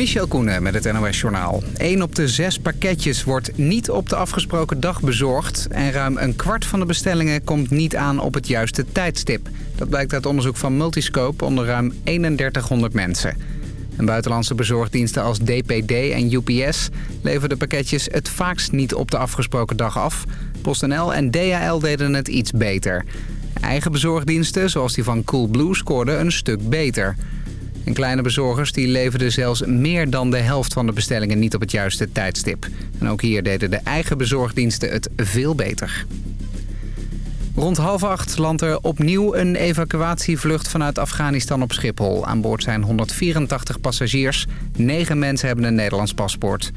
Michel Koenen met het NOS-journaal. 1 op de zes pakketjes wordt niet op de afgesproken dag bezorgd... en ruim een kwart van de bestellingen komt niet aan op het juiste tijdstip. Dat blijkt uit onderzoek van Multiscope onder ruim 3100 mensen. En buitenlandse bezorgdiensten als DPD en UPS leveren de pakketjes het vaakst niet op de afgesproken dag af. PostNL en DHL deden het iets beter. Eigen bezorgdiensten, zoals die van Coolblue, scoorden een stuk beter... Kleine bezorgers die leverden zelfs meer dan de helft van de bestellingen niet op het juiste tijdstip. En ook hier deden de eigen bezorgdiensten het veel beter. Rond half acht landt er opnieuw een evacuatievlucht vanuit Afghanistan op Schiphol. Aan boord zijn 184 passagiers. 9 mensen hebben een Nederlands paspoort.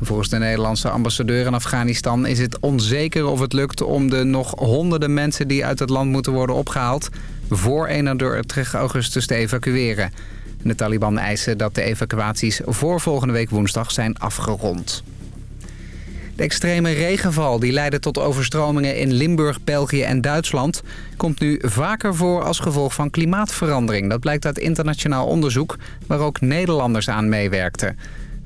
Volgens de Nederlandse ambassadeur in Afghanistan is het onzeker of het lukt om de nog honderden mensen die uit het land moeten worden opgehaald voor 31 augustus te evacueren. De Taliban eisen dat de evacuaties voor volgende week woensdag zijn afgerond. De extreme regenval die leidde tot overstromingen in Limburg, België en Duitsland... komt nu vaker voor als gevolg van klimaatverandering. Dat blijkt uit internationaal onderzoek waar ook Nederlanders aan meewerkten.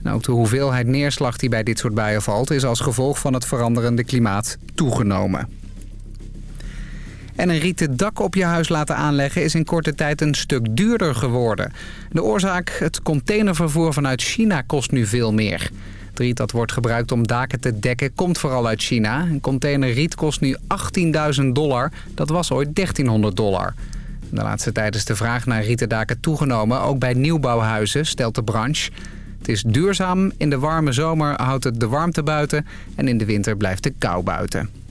ook de hoeveelheid neerslag die bij dit soort buien valt... is als gevolg van het veranderende klimaat toegenomen. En een rieten dak op je huis laten aanleggen is in korte tijd een stuk duurder geworden. De oorzaak, het containervervoer vanuit China kost nu veel meer. Het riet dat wordt gebruikt om daken te dekken komt vooral uit China. Een container riet kost nu 18.000 dollar. Dat was ooit 1300 dollar. De laatste tijd is de vraag naar rieten daken toegenomen, ook bij nieuwbouwhuizen, stelt de branche. Het is duurzaam, in de warme zomer houdt het de warmte buiten en in de winter blijft de kou buiten.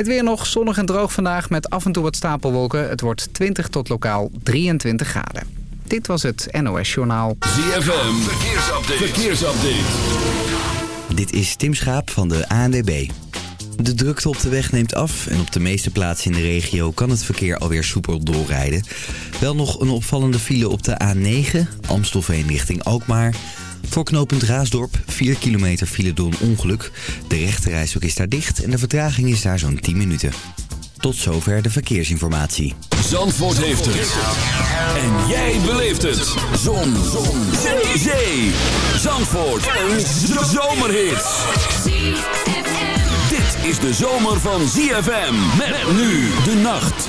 Het weer nog zonnig en droog vandaag met af en toe wat stapelwolken. Het wordt 20 tot lokaal 23 graden. Dit was het NOS Journaal. ZFM, verkeersupdate. verkeersupdate. Dit is Tim Schaap van de ANWB. De drukte op de weg neemt af en op de meeste plaatsen in de regio kan het verkeer alweer soepel doorrijden. Wel nog een opvallende file op de A9, Amstelveen richting Alkmaar... Voor knooppunt Raasdorp 4 kilometer file door een ongeluk. De rechterrijstok is daar dicht en de vertraging is daar zo'n 10 minuten. Tot zover de verkeersinformatie. Zandvoort heeft het. En jij beleeft het. Zon. Zon. Zee. Zee. Zandvoort. Een zomerhit. Dit is de zomer van ZFM. Met nu de nacht.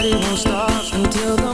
party won't stop until the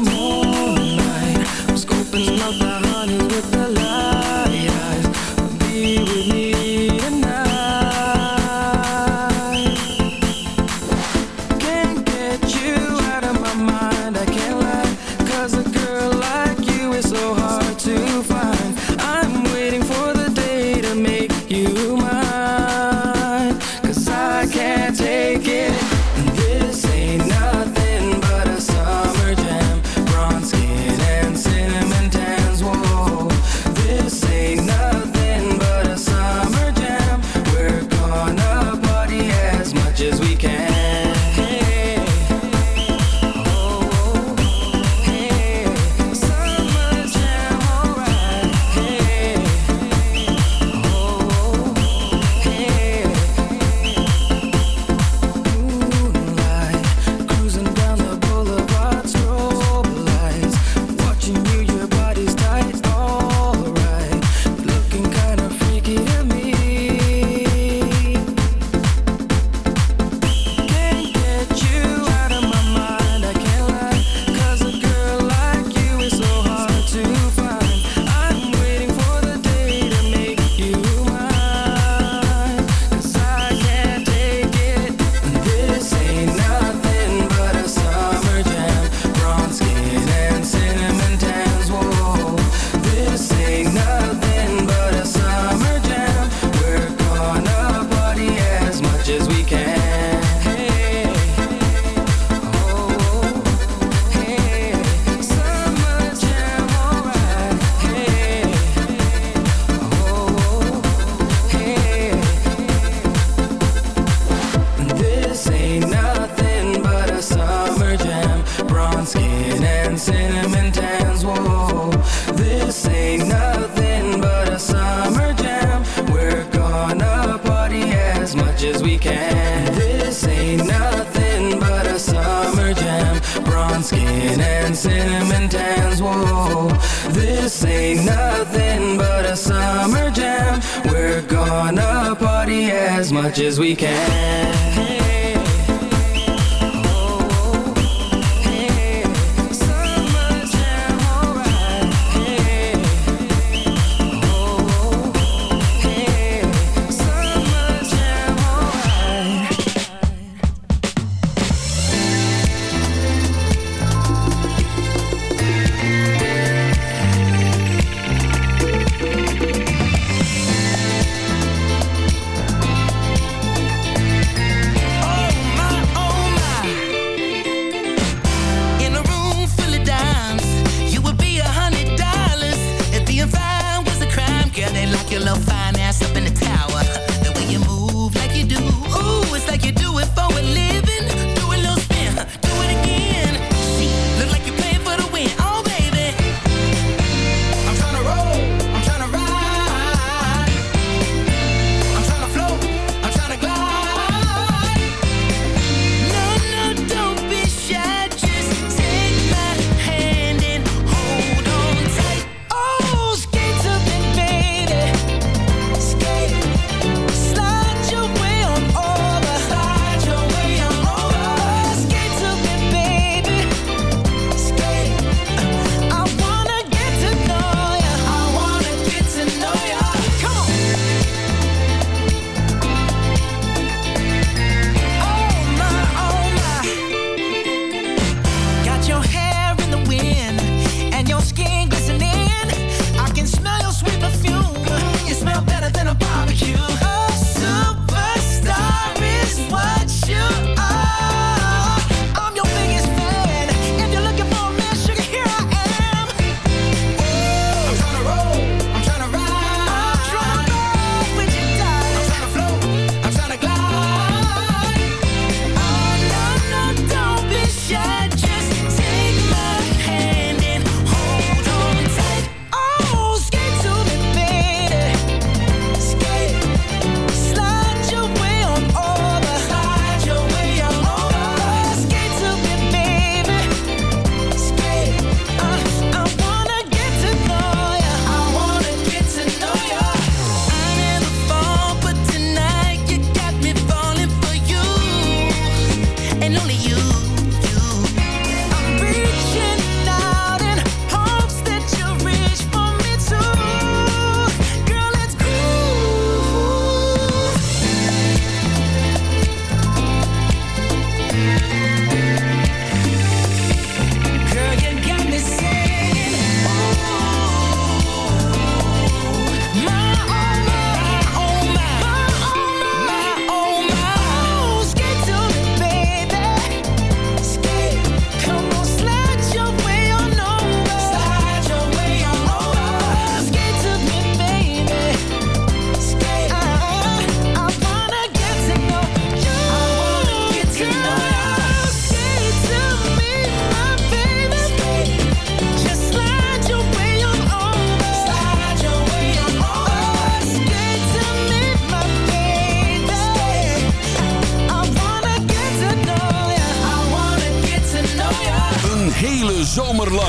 much as we can.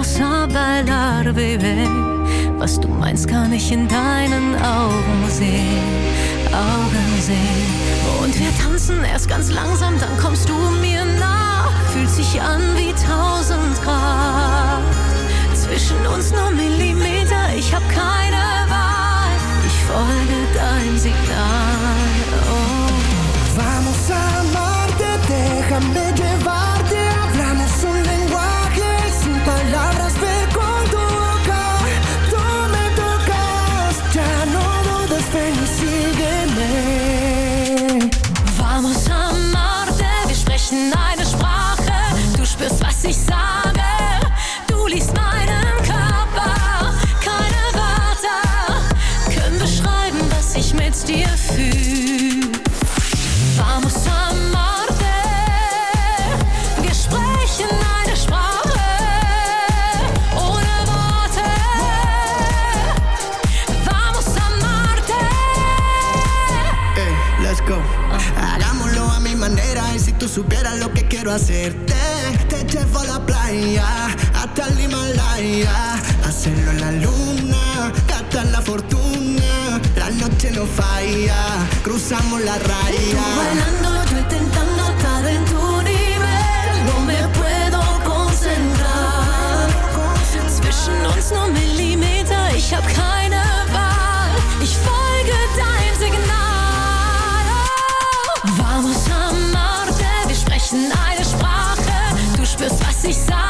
vamos a bailar, baby. Was du meinst, kann ich in deinen Augen sehen, Augen sehen. Und wir tanzen erst ganz langsam, dann kommst du mir nach. Fühlt sich an wie tausend Grad. Zwischen uns nur Millimeter, hacerte, te llevo a la playa hasta el Himalaya. Hacerlo en la luna, gastar la fortuna, la noche no falla, cruzamos la raya. concentrar. Zwischen uns nur Millimeter, ich hab keine Wahl. Ich folge deinem Signal. Vamos a amarte, wir sprechen eine Sprache. Du spürst, was ich sage.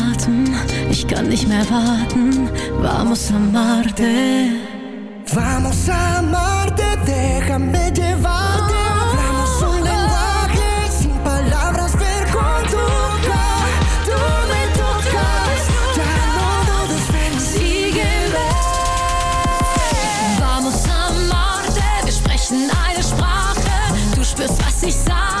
kann nicht mehr warten. Vamos a amarte. Vamos a amarte, déjame llevarte. Hablamos un lenguaje sin palabras, ver con tu boca. Tú me tocas, ya no dudes, ven, Sígueme. Vamos a amarte, wir sprechen eine Sprache. Du spürst, was ich sage.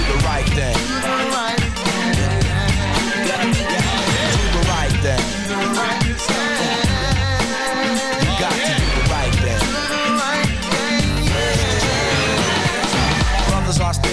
the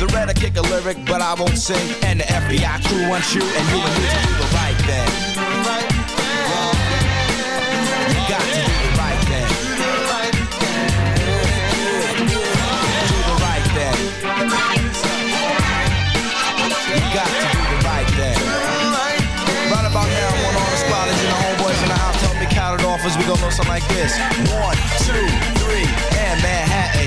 The red I kick a lyric, but I won't sing. And the FBI crew wants you, and you and me to do the right thing. You got to do the right thing. Do the right thing. You got to do the right thing. Right about now, I all the and the homeboys in the house. Help me count it off as we go something like this. One, two, three, and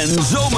en zo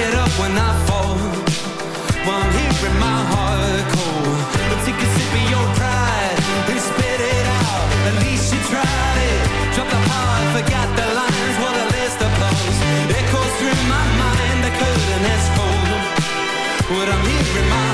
get up when I fall. While I'm hearing my heart cold. But take a sip of your pride and spit it out. At least you tried it. Drop the heart, forgot the lines. What a list of blows. Echoes through my mind. The curtain has cold. But I'm hearing my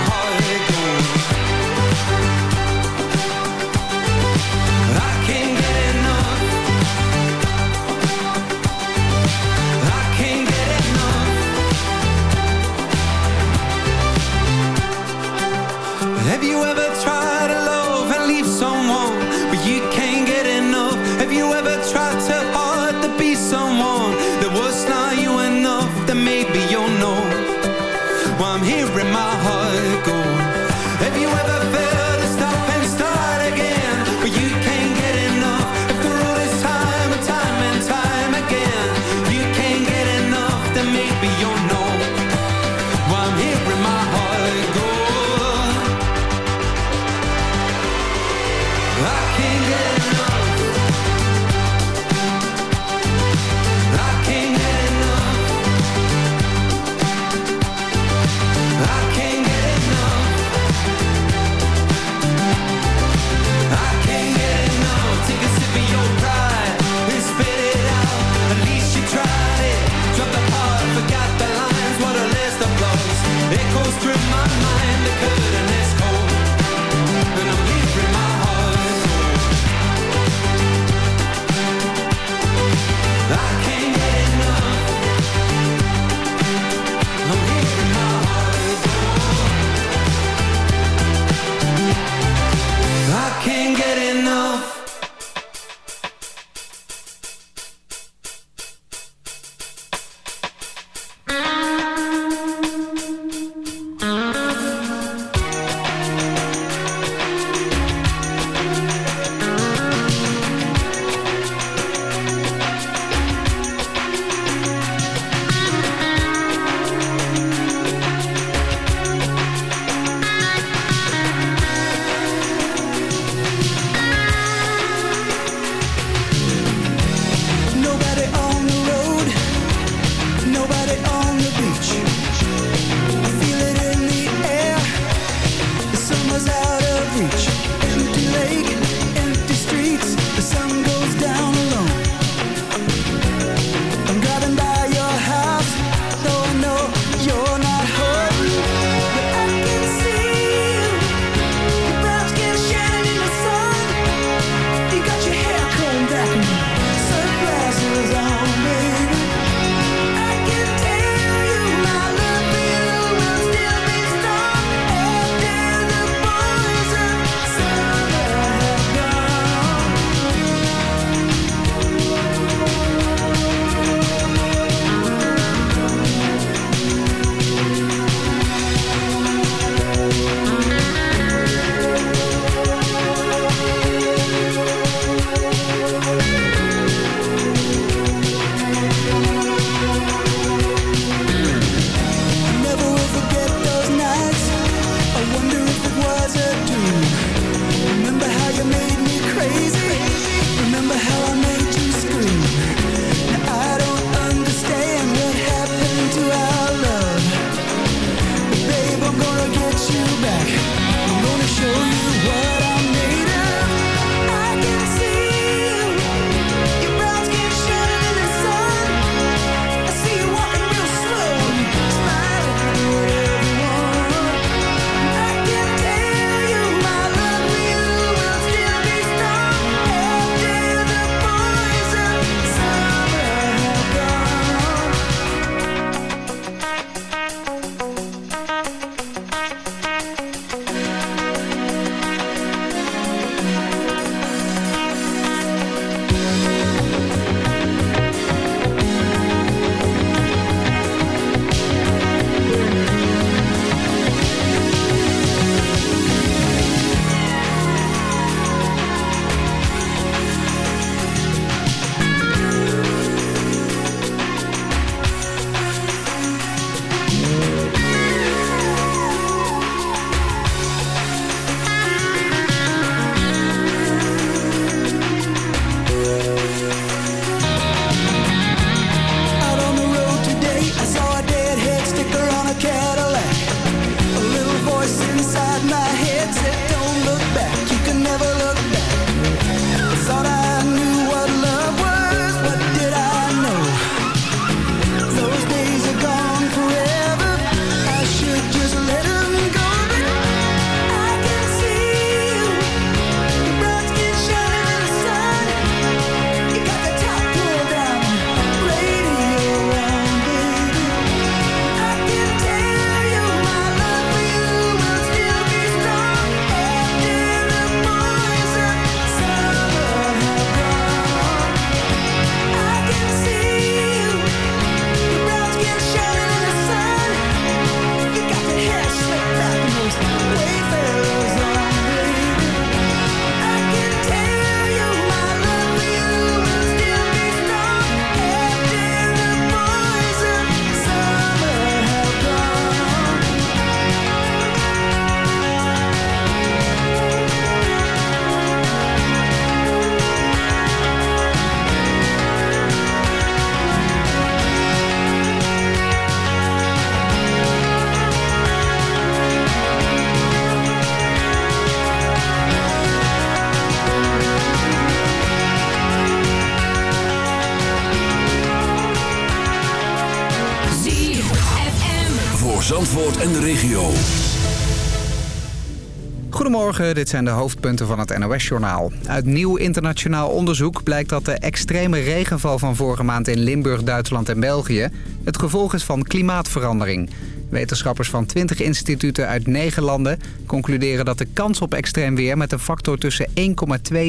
Dit zijn de hoofdpunten van het NOS-journaal. Uit nieuw internationaal onderzoek blijkt dat de extreme regenval van vorige maand in Limburg, Duitsland en België... het gevolg is van klimaatverandering. Wetenschappers van 20 instituten uit 9 landen concluderen dat de kans op extreem weer met een factor tussen 1,2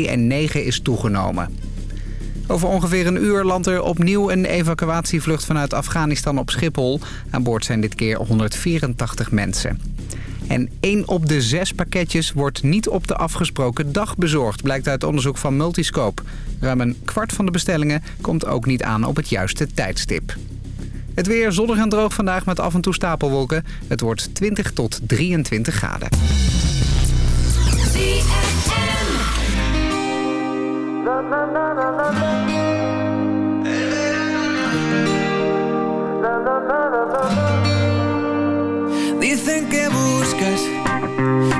en 9 is toegenomen. Over ongeveer een uur landt er opnieuw een evacuatievlucht vanuit Afghanistan op Schiphol. Aan boord zijn dit keer 184 mensen. En één op de zes pakketjes wordt niet op de afgesproken dag bezorgd... blijkt uit onderzoek van Multiscope. Ruim een kwart van de bestellingen komt ook niet aan op het juiste tijdstip. Het weer zonnig en droog vandaag met af en toe stapelwolken. Het wordt 20 tot 23 graden.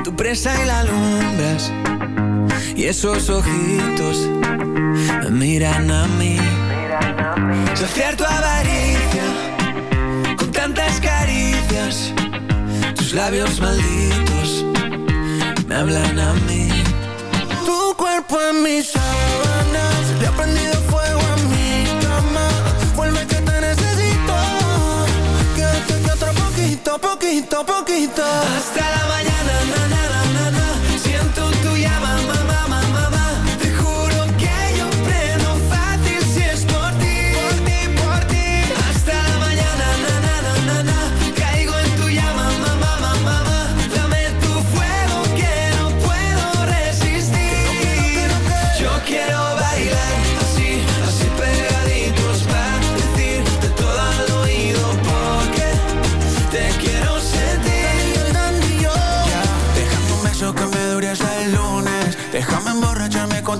Tu presa y la alumbras. Y esos ojitos me miran a mí. Saciar tu avaricia con tantas caricias. Tus labios malditos me hablan a mí. Tu cuerpo en mis sábanas, le ha prendido poquito, poquito. Hasta la mañana,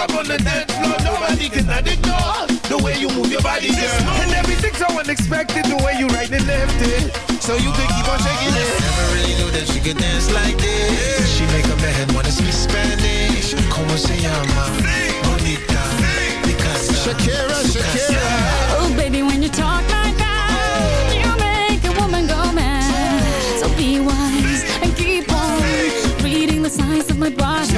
Up on the dance floor, nobody can ignore the way you move your body, girl. And everything's so unexpected, the way you right and left it. So you can keep on shaking it. Never really knew that she could dance like this. She make a man wanna speak Spanish. Como se llama? Bonita. Picasa. Shakira, Shakira. Oh, baby, when you talk like that, you make a woman go mad. So be wise and keep on reading the signs of my body.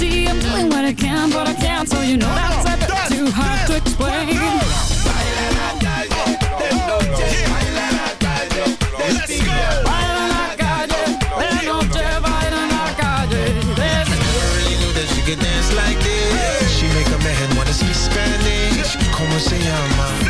See, I'm doing what I can, but I can't, so you know that's a bit too hard to explain. Let's go. She make a man wanna speak Spanish. Como se llama?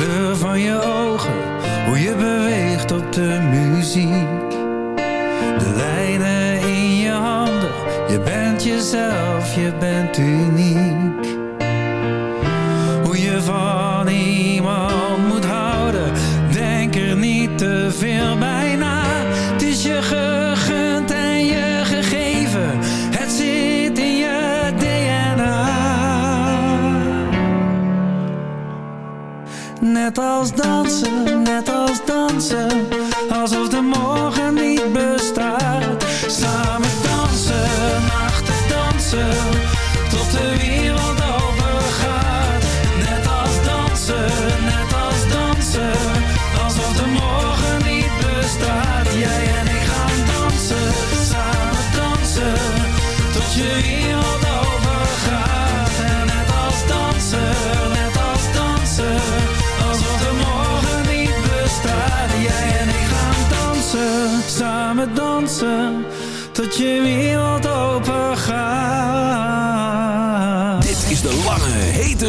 kleur van je ogen, hoe je beweegt op de muziek. De lijnen in je handen, je bent jezelf, je bent uniek. net als dansen, net als dansen.